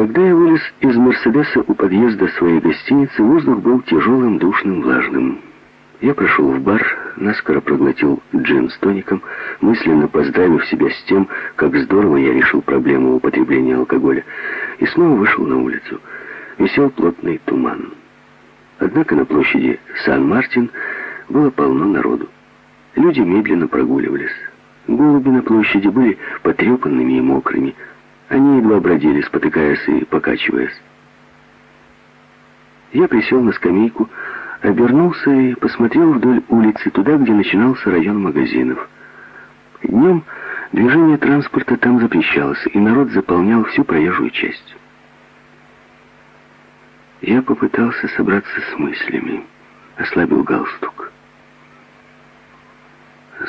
Когда я вылез из «Мерседеса» у подъезда своей гостиницы, воздух был тяжелым, душным, влажным. Я прошел в бар, наскоро проглотил джин с тоником, мысленно поздравив себя с тем, как здорово я решил проблему употребления алкоголя, и снова вышел на улицу. Висел плотный туман. Однако на площади Сан-Мартин было полно народу. Люди медленно прогуливались. Голуби на площади были потрепанными и мокрыми. Они едва бродили, спотыкаясь и покачиваясь. Я присел на скамейку, обернулся и посмотрел вдоль улицы, туда, где начинался район магазинов. Днем движение транспорта там запрещалось, и народ заполнял всю проезжую часть. Я попытался собраться с мыслями, ослабил галстук.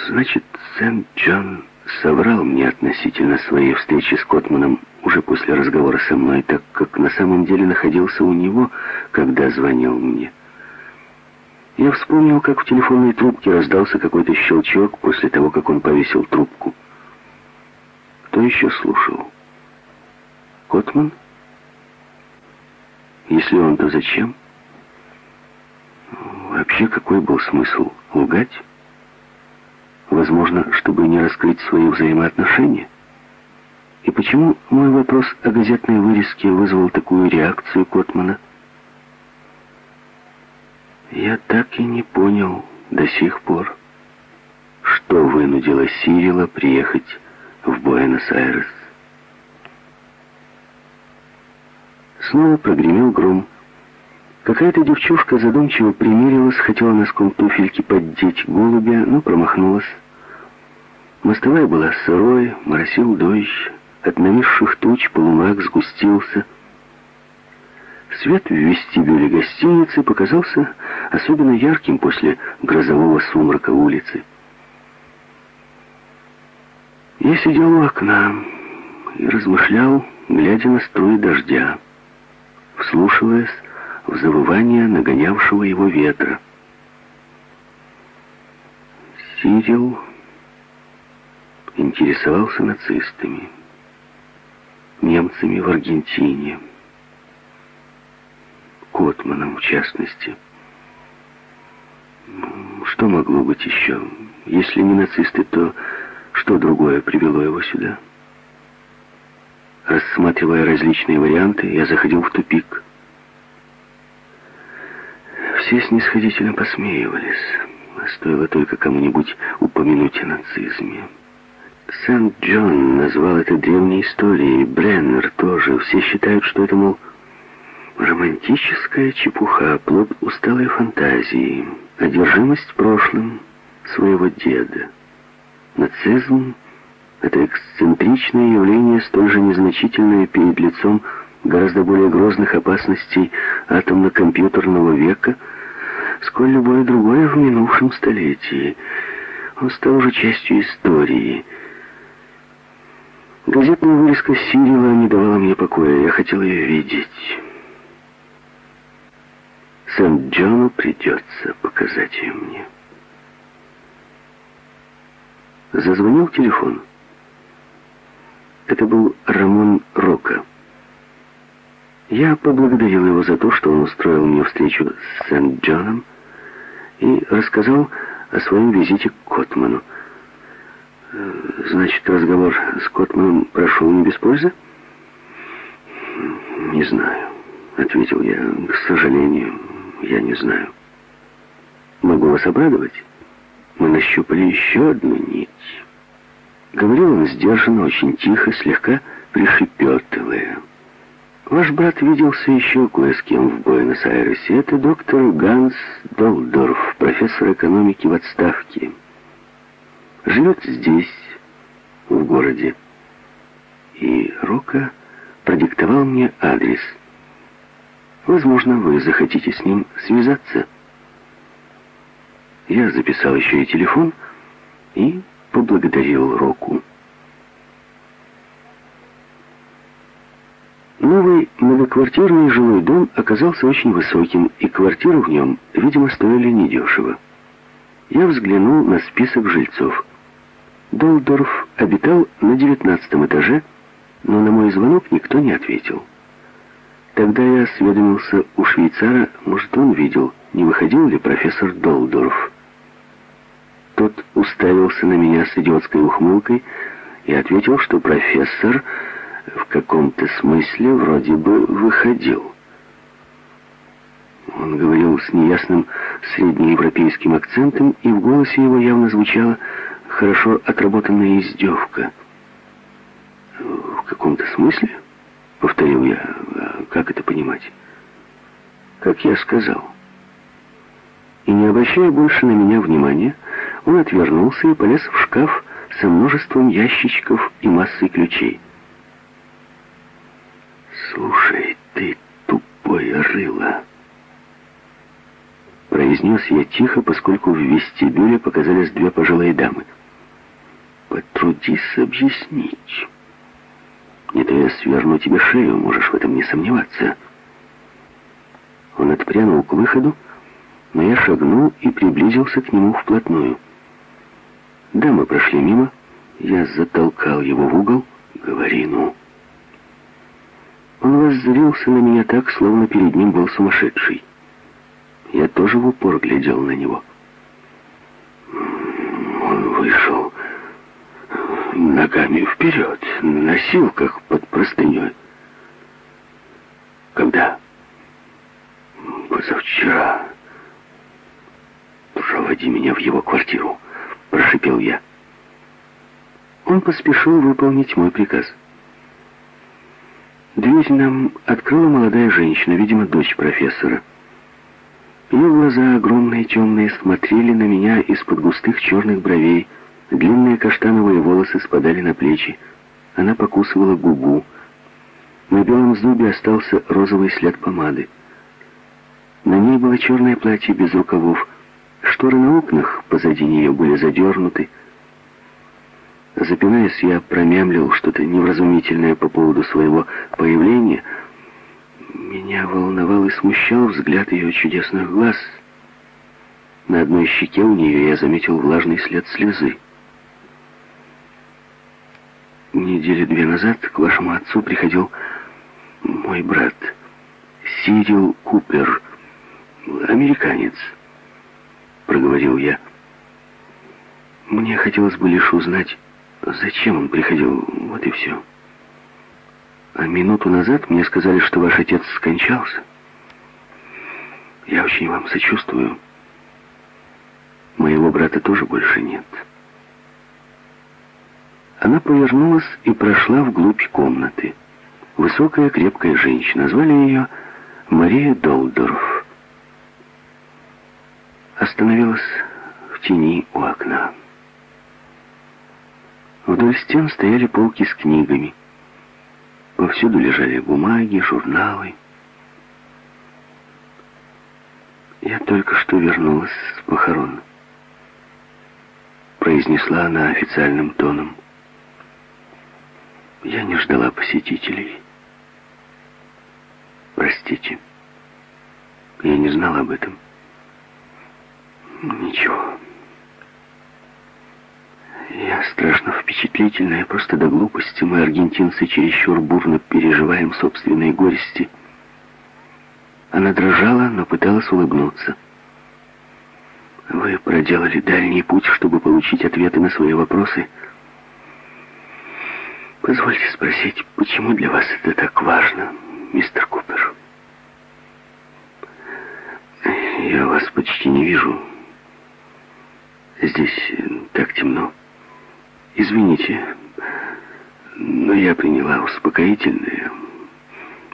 Значит, Сент-Джон соврал мне относительно своей встречи с Котманом уже после разговора со мной, так как на самом деле находился у него, когда звонил мне. Я вспомнил, как в телефонной трубке раздался какой-то щелчок после того, как он повесил трубку. Кто еще слушал? Котман? Если он, то зачем? Вообще, какой был смысл? Лгать? Возможно, чтобы не раскрыть свои взаимоотношения? И почему мой вопрос о газетной вырезке вызвал такую реакцию Котмана? Я так и не понял до сих пор, что вынудило Сирила приехать в Буэнос-Айрес. Снова прогремел гром. Какая-то девчушка задумчиво примерилась, хотела носком туфельки поддеть голубя, но промахнулась. Мостовая была сырой, моросил дождь, от нависших туч полумрак сгустился. Свет в вестибюле гостиницы показался особенно ярким после грозового сумрака улицы. Я сидел у окна и размышлял, глядя на струи дождя, вслушиваясь завывание нагонявшего его ветра. Сирил интересовался нацистами, немцами в Аргентине, Котманом в частности. Что могло быть еще? Если не нацисты, то что другое привело его сюда? Рассматривая различные варианты, я заходил в тупик. Все снисходительно посмеивались. Стоило только кому-нибудь упомянуть о нацизме. Сент-Джон назвал это древней историей, Бреннер тоже. Все считают, что это, мол, романтическая чепуха, плод усталой фантазии, одержимость прошлым своего деда. Нацизм — это эксцентричное явление, столь же незначительное перед лицом гораздо более грозных опасностей атомно-компьютерного века, сколь любое другое в минувшем столетии. Он стал уже частью истории — Газетная вырезка Сирила не давала мне покоя. Я хотел ее видеть. Сент-Джону придется показать ее мне. Зазвонил телефон. Это был Рамон Рока. Я поблагодарил его за то, что он устроил мне встречу с Сент-Джоном и рассказал о своем визите к Котману. Значит, разговор с Котманом прошел не без пользы? Не знаю, ответил я. К сожалению, я не знаю. Могу вас обрадовать? Мы нащупали еще одну нить. Говорил он сдержанно, очень тихо, слегка пришепетывая. Ваш брат виделся еще кое с кем в Буэнос-Айресе. Это доктор Ганс Долдорф, профессор экономики в отставке живет здесь, в городе. И Рока продиктовал мне адрес. Возможно, вы захотите с ним связаться. Я записал еще и телефон и поблагодарил Року. Новый многоквартирный жилой дом оказался очень высоким, и квартиры в нем, видимо, стоили недешево. Я взглянул на список жильцов. Долдорф обитал на девятнадцатом этаже, но на мой звонок никто не ответил. Тогда я осведомился у швейцара, может, он видел, не выходил ли профессор Долдорф. Тот уставился на меня с идиотской ухмылкой и ответил, что профессор в каком-то смысле вроде бы выходил. Он говорил с неясным среднеевропейским акцентом, и в голосе его явно звучала хорошо отработанная издевка. «В каком-то смысле?» — повторил я. «А как это понимать?» «Как я сказал». И не обращая больше на меня внимания, он отвернулся и полез в шкаф со множеством ящичков и массой ключей. «Слушай, ты тупое рыло!» Произнес я тихо, поскольку в вестибюле показались две пожилые дамы. «Потрудись объяснить. Не то я сверну тебе шею, можешь в этом не сомневаться». Он отпрянул к выходу, но я шагнул и приблизился к нему вплотную. Дамы прошли мимо, я затолкал его в угол. «Говори, ну». Он воззрился на меня так, словно перед ним был сумасшедший. Я тоже в упор глядел на него. Он вышел ногами вперед, на носилках под простыней. Когда? Позавчера. «Проводи меня в его квартиру», — прошипел я. Он поспешил выполнить мой приказ. Дверь нам открыла молодая женщина, видимо, дочь профессора. Ее глаза, огромные темные, смотрели на меня из-под густых черных бровей. Длинные каштановые волосы спадали на плечи. Она покусывала губу. На белом зубе остался розовый след помады. На ней было черное платье без рукавов. Шторы на окнах позади нее были задернуты. Запинаясь, я промямлил что-то невразумительное по поводу своего появления — меня волновал и смущал взгляд ее чудесных глаз. На одной щеке у нее я заметил влажный след слезы. Недели две назад к вашему отцу приходил мой брат, Сирил Купер, американец, проговорил я. Мне хотелось бы лишь узнать, зачем он приходил, вот и все. А минуту назад мне сказали, что ваш отец скончался. Я очень вам сочувствую. Моего брата тоже больше нет. Она повернулась и прошла вглубь комнаты. Высокая, крепкая женщина. Звали ее Мария Долдорф. Остановилась в тени у окна. Вдоль стен стояли полки с книгами. Повсюду лежали бумаги, журналы. «Я только что вернулась с похорон», — произнесла она официальным тоном. «Я не ждала посетителей. Простите, я не знала об этом. Ничего». Я страшно впечатлительная, просто до глупости. Мы, аргентинцы, чересчур бурно переживаем собственные горести. Она дрожала, но пыталась улыбнуться. Вы проделали дальний путь, чтобы получить ответы на свои вопросы. Позвольте спросить, почему для вас это так важно, мистер Купер? Я вас почти не вижу. Здесь так темно. Извините, но я приняла успокоительное.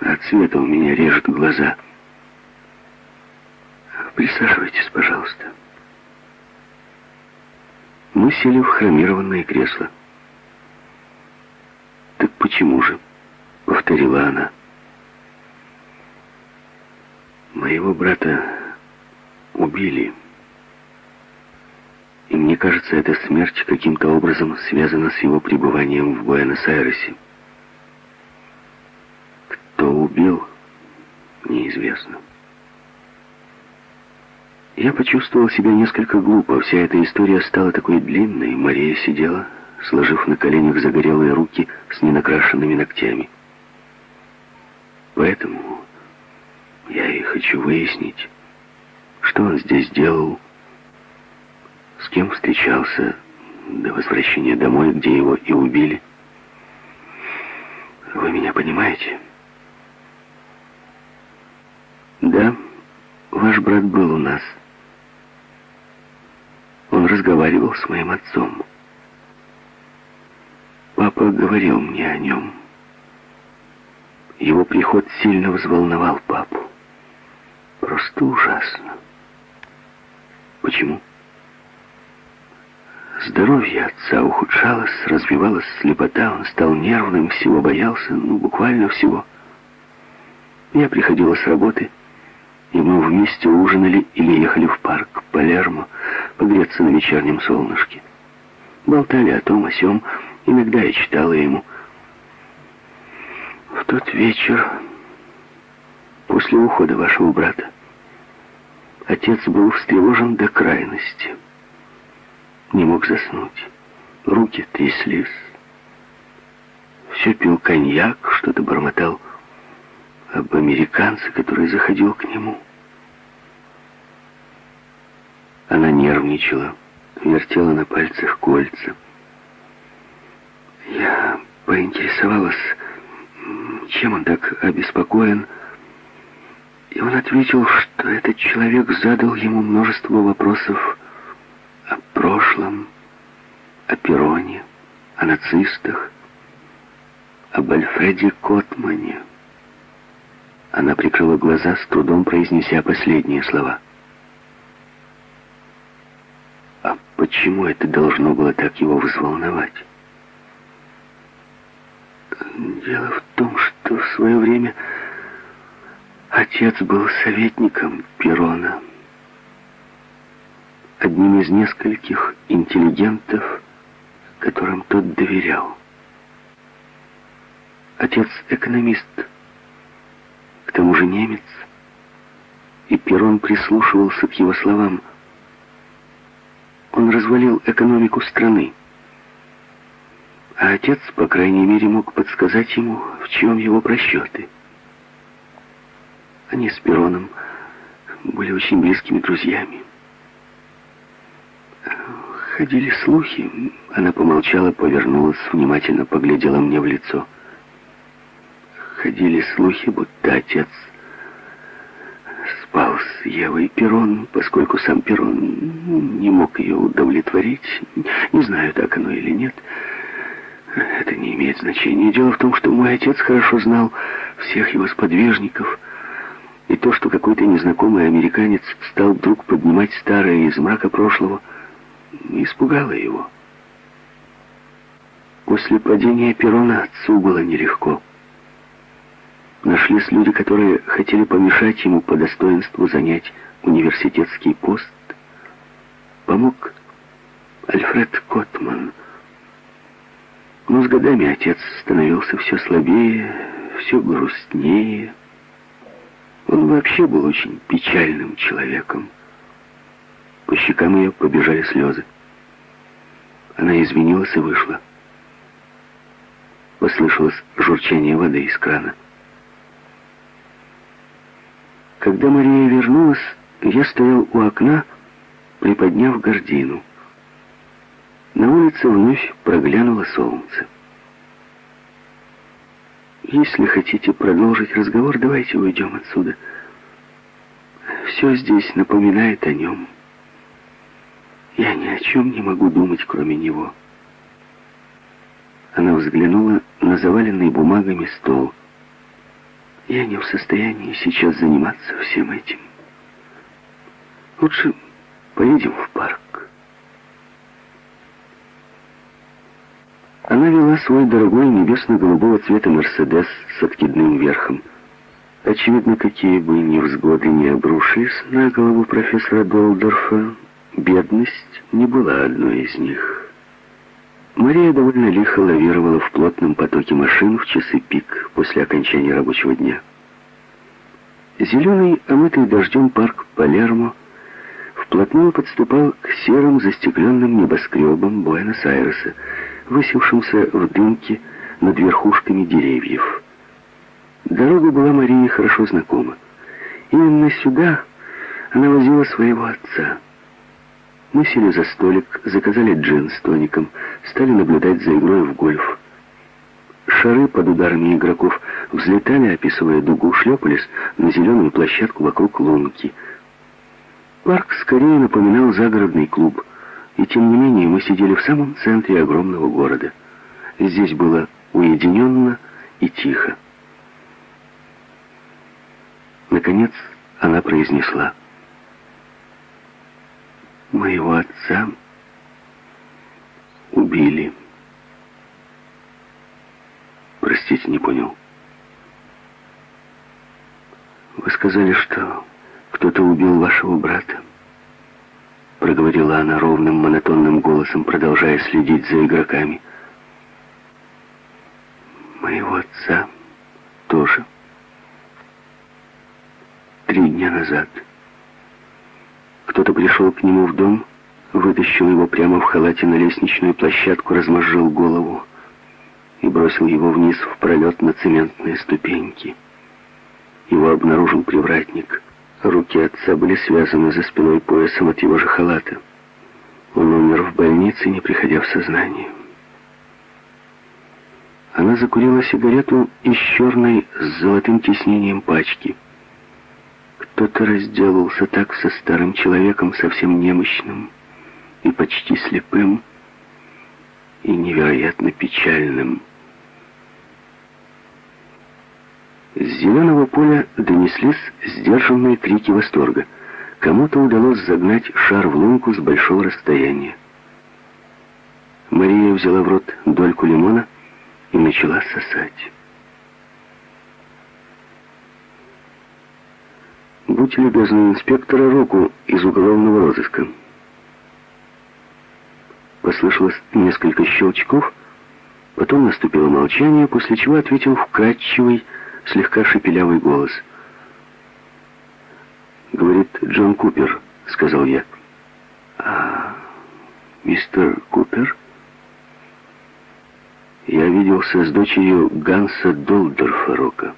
От света у меня режет глаза. Присаживайтесь, пожалуйста. Мы сели в хромированное кресло. «Так почему же?» — повторила она. «Моего брата убили». И мне кажется, эта смерть каким-то образом связана с его пребыванием в Буэнос-Айресе. Кто убил, неизвестно. Я почувствовал себя несколько глупо. Вся эта история стала такой длинной. Мария сидела, сложив на коленях загорелые руки с ненакрашенными ногтями. Поэтому Я и хочу выяснить, что он здесь делал, с кем встречался до возвращения домой, где его и убили. Вы меня понимаете? Да, ваш брат был у нас. Он разговаривал с моим отцом. Папа говорил мне о нем. Его приход сильно взволновал папу. Просто ужасно. Почему? Здоровье отца ухудшалось, развивалась слепота, он стал нервным, всего боялся, ну, буквально всего. Я приходила с работы, и мы вместе ужинали или ехали в парк Палермо погреться на вечернем солнышке. Болтали о том, о сём, иногда я читала ему. В тот вечер, после ухода вашего брата, отец был встревожен до крайности не мог заснуть. Руки тряслись. Все пил коньяк, что-то бормотал об американце, который заходил к нему. Она нервничала, вертела на пальцах кольца. Я поинтересовалась, чем он так обеспокоен, и он ответил, что этот человек задал ему множество вопросов о прошлом, о Пероне, о нацистах, об Альфреде Котмане. Она прикрыла глаза, с трудом произнеся последние слова. А почему это должно было так его взволновать? Дело в том, что в свое время отец был советником Перона одним из нескольких интеллигентов, которым тот доверял. Отец экономист, к тому же немец, и Перрон прислушивался к его словам. Он развалил экономику страны, а отец, по крайней мере, мог подсказать ему, в чем его просчеты. Они с Перроном были очень близкими друзьями. Ходили слухи. Она помолчала, повернулась, внимательно поглядела мне в лицо. Ходили слухи, будто отец спал с Евой Перрон, поскольку сам Перрон не мог ее удовлетворить. Не знаю, так оно или нет. Это не имеет значения. Дело в том, что мой отец хорошо знал всех его сподвижников. И то, что какой-то незнакомый американец стал вдруг поднимать старое из мрака прошлого – испугало его. После падения Перона отцу было нелегко. Нашлись люди, которые хотели помешать ему по достоинству занять университетский пост. Помог Альфред Котман. Но с годами отец становился все слабее, все грустнее. Он вообще был очень печальным человеком. По щекам ее побежали слезы. Она извинилась и вышла. Послышалось журчание воды из крана. Когда Мария вернулась, я стоял у окна, приподняв гордину. На улице вновь проглянуло солнце. Если хотите продолжить разговор, давайте уйдем отсюда. Все здесь напоминает о нем. Я ни о чем не могу думать, кроме него. Она взглянула на заваленный бумагами стол. Я не в состоянии сейчас заниматься всем этим. Лучше поедем в парк. Она вела свой дорогой небесно-голубого цвета Мерседес с откидным верхом. Очевидно, какие бы невзгоды не обрушились на голову профессора Долдорфа, Бедность не была одной из них. Мария довольно лихо лавировала в плотном потоке машин в часы пик после окончания рабочего дня. Зеленый, омытый дождем парк Палермо вплотную подступал к серым застекленным небоскребам Буэнос-Айреса, высевшимся в дымке над верхушками деревьев. Дорога была Марии хорошо знакома. Именно сюда она возила своего отца. Мы сели за столик, заказали джин с тоником, стали наблюдать за игрой в гольф. Шары под ударами игроков взлетали, описывая дугу, шлепались на зеленую площадку вокруг лунки. Парк скорее напоминал загородный клуб, и тем не менее мы сидели в самом центре огромного города. Здесь было уединенно и тихо. Наконец она произнесла «Моего отца убили». Простите, не понял. Вы сказали, что кто-то убил вашего брата. Проговорила она ровным, монотонным голосом, продолжая следить за игроками. Моего отца тоже. Три дня назад. Кто-то пришел к нему в дом, вытащил его прямо в халате на лестничную площадку, размозжил голову и бросил его вниз в пролет на цементные ступеньки. Его обнаружил привратник. Руки отца были связаны за спиной поясом от его же халата. Он умер в больнице, не приходя в сознание. Она закурила сигарету из черной с золотым тиснением пачки. Кто-то разделался так со старым человеком, совсем немощным и почти слепым, и невероятно печальным. С зеленого поля донеслись сдержанные крики восторга. Кому-то удалось загнать шар в лунку с большого расстояния. Мария взяла в рот дольку лимона и начала сосать. «Будьте любезны, инспектора руку из уголовного розыска». Послышалось несколько щелчков, потом наступило молчание, после чего ответил вкрадчивый, слегка шепелявый голос. «Говорит Джон Купер», — сказал я. «А, мистер Купер?» Я виделся с дочерью Ганса Долдорфа Рока.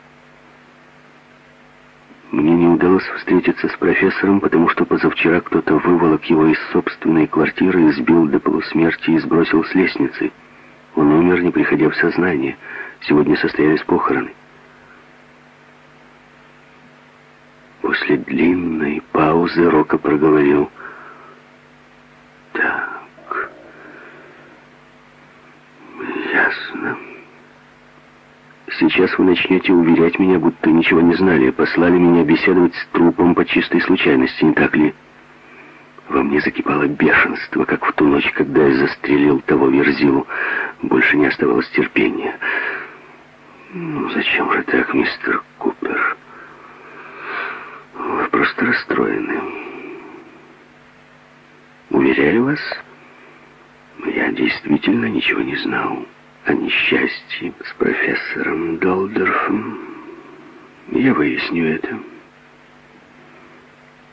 Удалось встретиться с профессором, потому что позавчера кто-то выволок его из собственной квартиры, избил до полусмерти и сбросил с лестницы. Он умер, не приходя в сознание. Сегодня состоялись похороны. После длинной паузы Рока проговорил. «Так, ясно. Сейчас вы начнете уверять меня, будто ничего не знали, послали меня беседовать с трупом по чистой случайности, не так ли?» Во мне закипало бешенство, как в ту ночь, когда я застрелил того верзилу. Больше не оставалось терпения. «Ну, зачем же так, мистер Купер?» Вы просто расстроены. Уверяю вас, я действительно ничего не знал о несчастье с профессором Долдорфом. Я выясню это.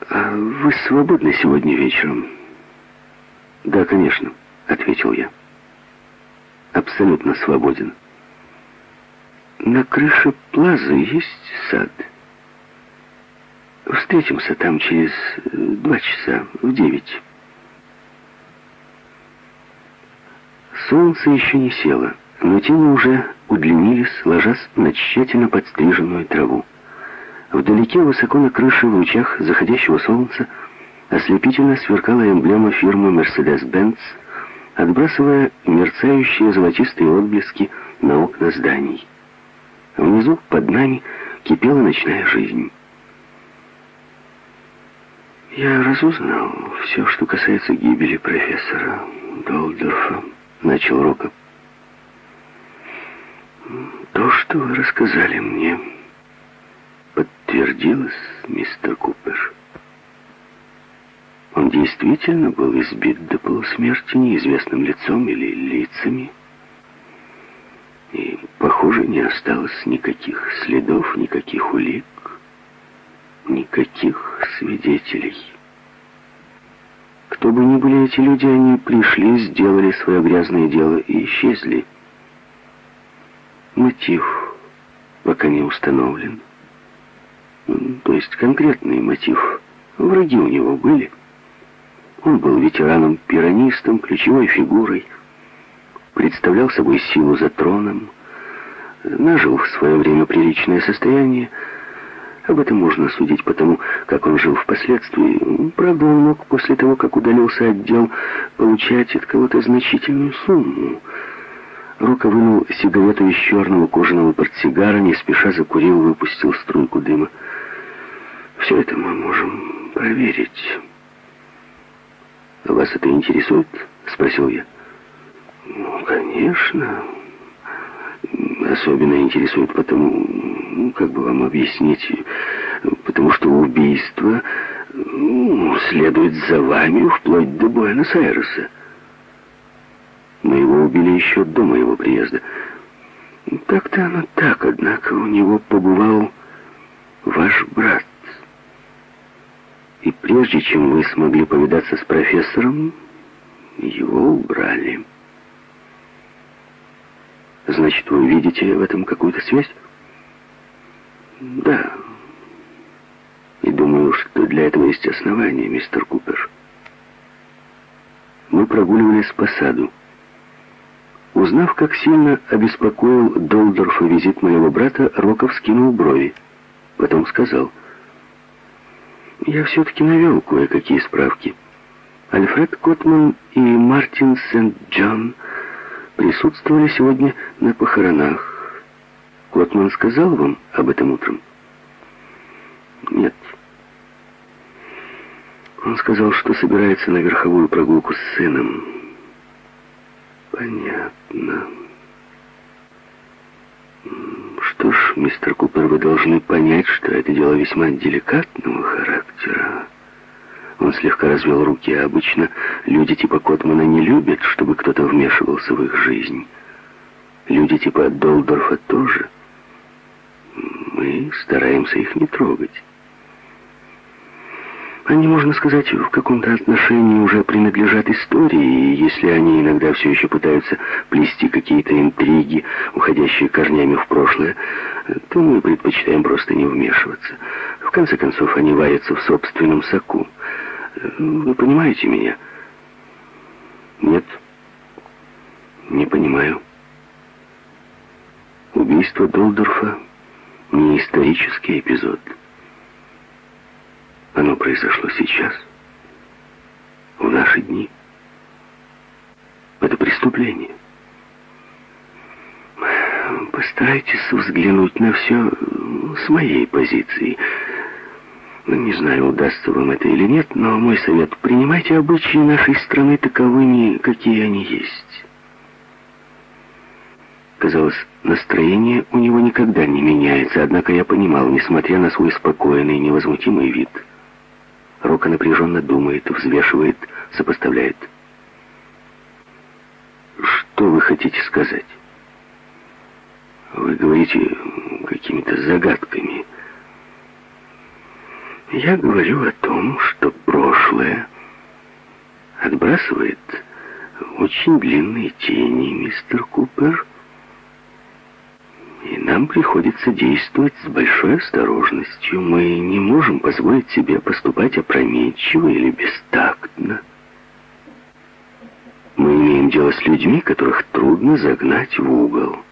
А вы свободны сегодня вечером? Да, конечно, ответил я. Абсолютно свободен. На крыше плазы есть сад. Встретимся там через два часа, в девять. Солнце еще не село, но тени уже удлинились, ложась на тщательно подстриженную траву. Вдалеке, высоко на крыше, в лучах заходящего солнца, ослепительно сверкала эмблема фирмы Mercedes-Benz, отбрасывая мерцающие золотистые отблески на окна зданий. Внизу, под нами, кипела ночная жизнь. Я разузнал все, что касается гибели профессора Долдорфа, начал Рока. То, что вы рассказали мне, подтвердилось, мистер Купер. Он действительно был избит до полусмерти неизвестным лицом или лицами. И, похоже, не осталось никаких следов, никаких улик. Никаких свидетелей. Кто бы ни были эти люди, они пришли, сделали свое грязное дело и исчезли. Мотив пока не установлен. то есть конкретный мотив. Враги у него были. Он был ветераном-пиранистом, ключевой фигурой, представлял собой силу за троном, нажил в свое время приличное состояние. Об этом можно судить потому, как он жил впоследствии. Правда, он мог после того, как удалился от дел, получать от кого-то значительную сумму. Рока вынул сигарету из черного кожаного портсигара, не спеша закурил, выпустил струйку дыма. «Все это мы можем проверить». «Вас это интересует?» — спросил я. «Ну, конечно. Особенно интересует потому, ну, как бы вам объяснить, потому что убийство ну, следует за вами вплоть до Буэнос-Айреса. Мы его убили еще до моего приезда. Так-то оно так, однако у него побывал ваш брат. И прежде чем вы смогли повидаться с профессором, его убрали. Значит, вы видите в этом какую-то связь? Да. И думаю, что для этого есть основания, мистер Купер. Мы прогуливались по саду. Узнав, как сильно обеспокоил Долдорфа визит моего брата, Роков скинул брови. Потом сказал, «Я все-таки навел кое-какие справки. Альфред Котман и Мартин Сент-Джон присутствовали сегодня на похоронах. Котман сказал вам об этом утром?» «Нет». Он сказал, что собирается на верховую прогулку с сыном. Понятно. Что ж, мистер Купер, вы должны понять, что это дело весьма деликатного характера. Он слегка развел руки, а обычно люди типа Котмана не любят, чтобы кто-то вмешивался в их жизнь. Люди типа Долдорфа тоже. Мы стараемся их не трогать. Они, можно сказать, в каком-то отношении уже принадлежат истории, и если они иногда все еще пытаются плести какие-то интриги, уходящие корнями в прошлое, то мы предпочитаем просто не вмешиваться. В конце концов, они варятся в собственном соку. Вы понимаете меня? Нет. Не понимаю. Убийство Долдорфа не исторический эпизод. Оно произошло сейчас, в наши дни. Это преступление. Постарайтесь взглянуть на все с моей позиции. Не знаю, удастся вам это или нет, но мой совет — принимайте обычаи нашей страны таковыми, какие они есть. Казалось, настроение у него никогда не меняется, однако я понимал, несмотря на свой спокойный, невозмутимый вид — Рока напряженно думает, взвешивает, сопоставляет. Что вы хотите сказать? Вы говорите какими-то загадками. Я говорю о том, что прошлое отбрасывает очень длинные тени, мистер Купер. И нам приходится действовать с большой осторожностью. Мы не можем позволить себе поступать опрометчиво или бестактно. Мы имеем дело с людьми, которых трудно загнать в угол.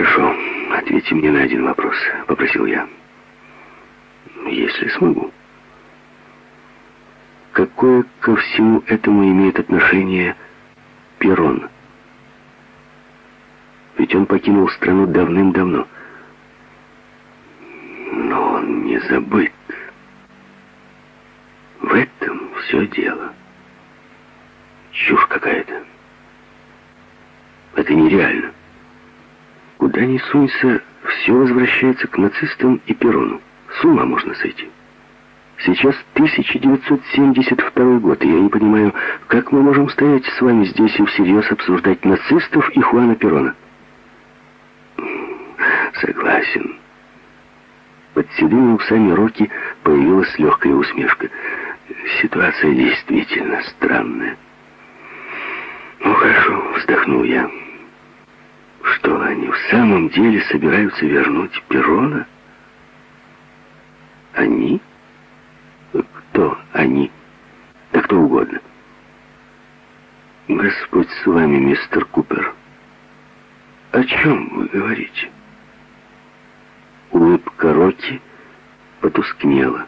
«Хорошо, ответьте мне на один вопрос», — попросил я. «Если смогу». Какое ко всему этому имеет отношение Перрон? Ведь он покинул страну давным-давно. Но он не забыт. В этом все дело. Чушь какая-то. Это нереально. Куда ни сунься, все возвращается к нацистам и Перрону. С ума можно сойти. Сейчас 1972 год, и я не понимаю, как мы можем стоять с вами здесь и всерьез обсуждать нацистов и Хуана Перрона. Согласен. Под седыми усами Роки появилась легкая усмешка. Ситуация действительно странная. Ну хорошо, вздохнул я. Что они в самом деле собираются вернуть Перона? Они? Кто они? Да кто угодно. Господь с вами, мистер Купер. О чем вы говорите? Улыбка Рокки потускнела.